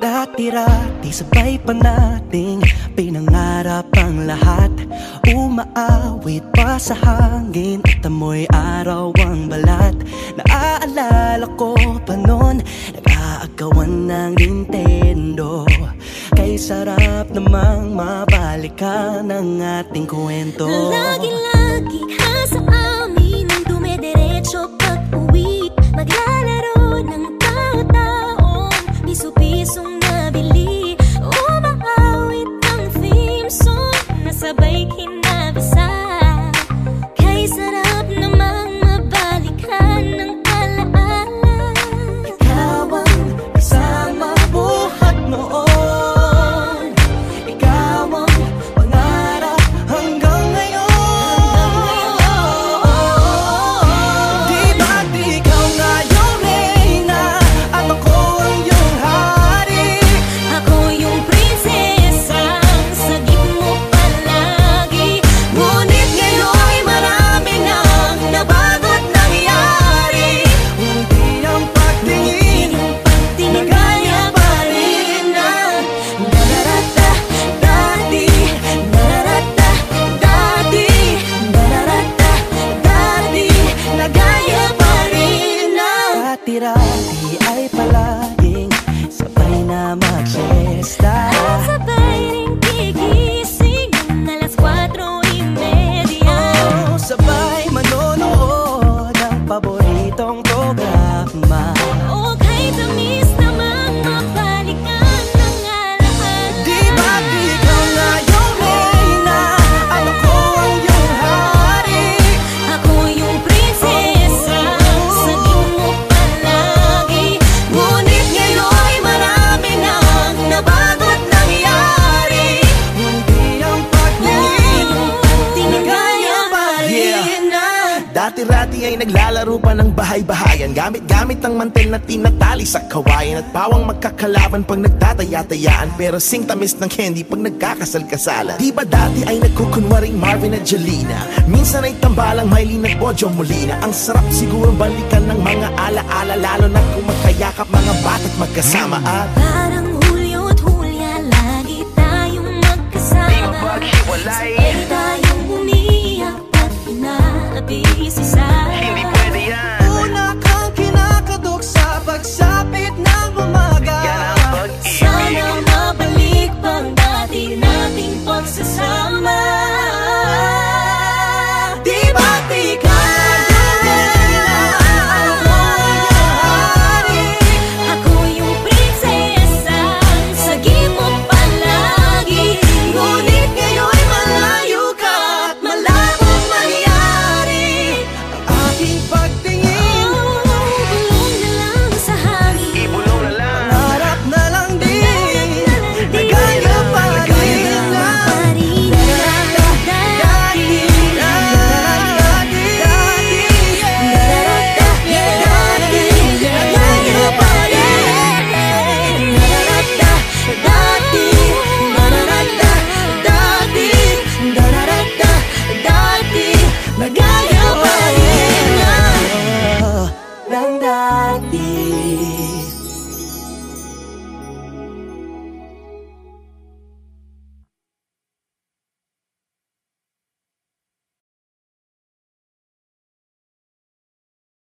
Dati-rati sabay pa nating pinangarap ang lahat. Umaawit pa sa hangin at amoy araw ang balat. Naaalala ko pa noon, nag-aagawan ng Nintendo Sarap namang mabalikan ang ating kwento. Lagi-lagi Dati-rati ay palaging Sabay na mag-siesta At sabay ring gigising ng alas 4.30 Oh, sabay Dati-rati ay naglalaro pa ng bahay-bahayan. Gamit-gamit ang mantel na tinatali sa kawayan At pawang magkakalaban pag nagtataya-tayaan. Pero sing tamis ng candy pag nagkakasal-kasalan. Di ba dati ay nagkukunwaring Marvin at Jelena? Minsan ay tambalang Mylene at Bojo Molina. Ang sarap siguro balikan ng mga ala-ala Lalo na kung magkayakap mga bata't magkasama. At Parang Hulyo at Hulya Lagi tayong magkasama hindi pwede yan. Una kang kinakadok sa pagsapit ng bumalik